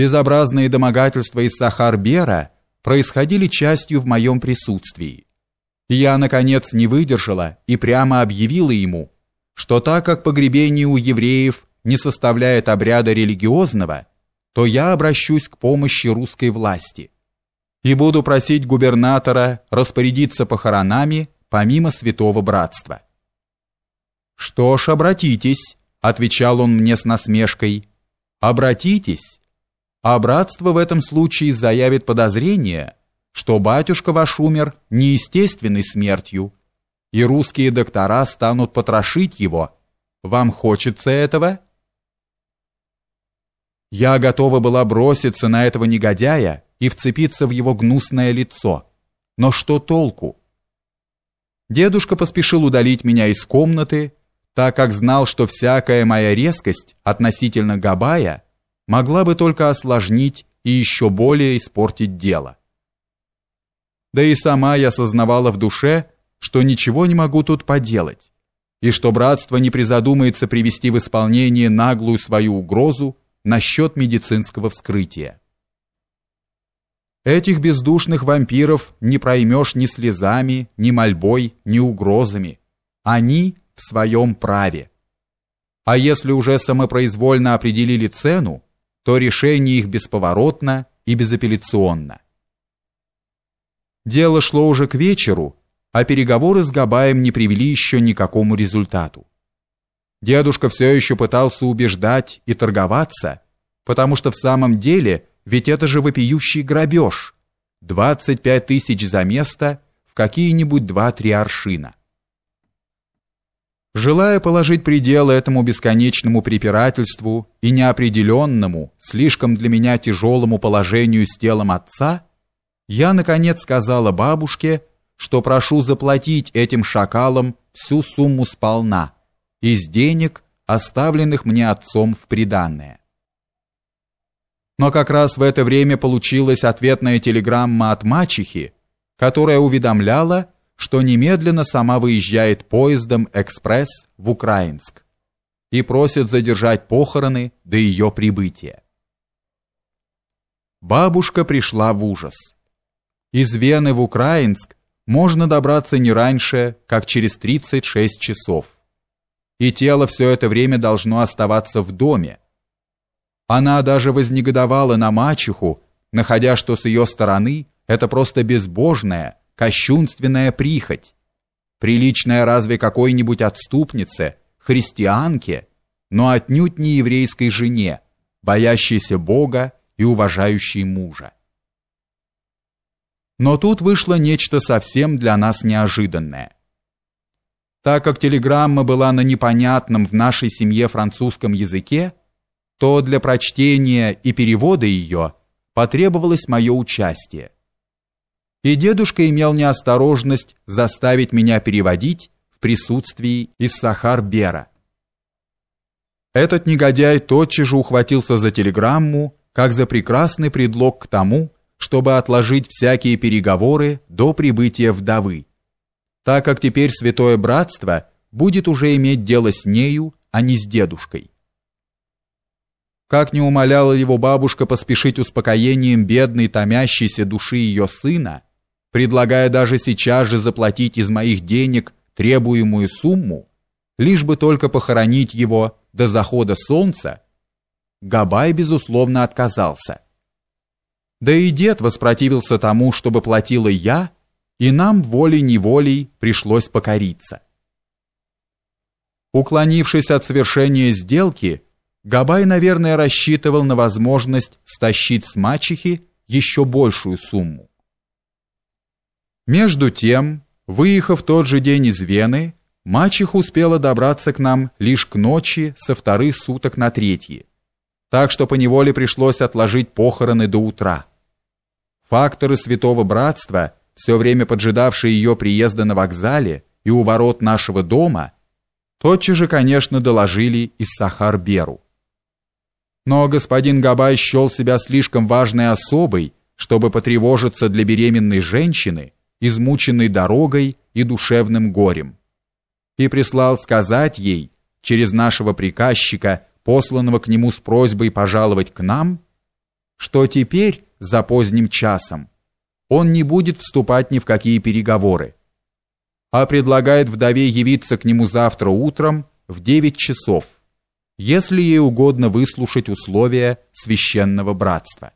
Безобразные домогательства из Сахар-Бера происходили частью в моем присутствии. Я, наконец, не выдержала и прямо объявила ему, что так как погребение у евреев не составляет обряда религиозного, то я обращусь к помощи русской власти и буду просить губернатора распорядиться похоронами помимо святого братства. «Что ж, обратитесь», — отвечал он мне с насмешкой, — «обратитесь, а братство в этом случае заявит подозрение, что батюшка ваш умер неестественной смертью, и русские доктора станут потрошить его. Вам хочется этого?» Я готова была броситься на этого негодяя и вцепиться в его гнусное лицо. Но что толку? Дедушка поспешил удалить меня из комнаты, так как знал, что всякая моя резкость относительно Габая могла бы только осложнить и еще более испортить дело. Да и сама я сознавала в душе, что ничего не могу тут поделать, и что братство не призадумается привести в исполнение наглую свою угрозу насчет медицинского вскрытия. Этих бездушных вампиров не проймешь ни слезами, ни мольбой, ни угрозами. Они в своем праве. А если уже самопроизвольно определили цену, то решение их бесповоротно и безапелляционно. Дело шло уже к вечеру, а переговоры с Габаем не привели еще ни к какому результату. Дедушка все еще пытался убеждать и торговаться, потому что в самом деле ведь это же вопиющий грабеж. 25 тысяч за место в какие-нибудь два-три аршина. Желая положить предел этому бесконечному препирательству и неопределенному, слишком для меня тяжелому положению с телом отца, я, наконец, сказала бабушке, что прошу заплатить этим шакалам всю сумму сполна, из денег, оставленных мне отцом в приданное. Но как раз в это время получилась ответная телеграмма от мачехи, которая уведомляла, что немедленно сама выезжает поездом экспресс в Украинск и просит задержать похороны до ее прибытия. Бабушка пришла в ужас. Из Вены в Украинск можно добраться не раньше, как через 36 часов и тело все это время должно оставаться в доме. Она даже вознегодовала на мачеху, находя, что с ее стороны это просто безбожная, кощунственная прихоть. Приличная разве какой-нибудь отступнице, христианке, но отнюдь не еврейской жене, боящейся Бога и уважающей мужа. Но тут вышло нечто совсем для нас неожиданное. Так как телеграмма была на непонятном в нашей семье французском языке, то для прочтения и перевода ее потребовалось мое участие. И дедушка имел неосторожность заставить меня переводить в присутствии из Сахар-Бера. Этот негодяй тотчас же ухватился за телеграмму, как за прекрасный предлог к тому, чтобы отложить всякие переговоры до прибытия вдовы так как теперь святое братство будет уже иметь дело с нею, а не с дедушкой. Как не умоляла его бабушка поспешить успокоением бедной томящейся души ее сына, предлагая даже сейчас же заплатить из моих денег требуемую сумму, лишь бы только похоронить его до захода солнца, Габай, безусловно, отказался. Да и дед воспротивился тому, чтобы платила я, и нам волей-неволей пришлось покориться. Уклонившись от совершения сделки, Габай, наверное, рассчитывал на возможность стащить с мачехи еще большую сумму. Между тем, выехав тот же день из Вены, мачеха успела добраться к нам лишь к ночи со вторых суток на третьи, так что поневоле пришлось отложить похороны до утра. Факторы Святого Братства – все время поджидавшие ее приезда на вокзале и у ворот нашего дома, тотчас же, конечно, доложили из Сахар-Беру. Но господин Габай счел себя слишком важной особой, чтобы потревожиться для беременной женщины, измученной дорогой и душевным горем, и прислал сказать ей, через нашего приказчика, посланного к нему с просьбой пожаловать к нам, что теперь, за поздним часом, он не будет вступать ни в какие переговоры, а предлагает вдове явиться к нему завтра утром в 9 часов, если ей угодно выслушать условия священного братства.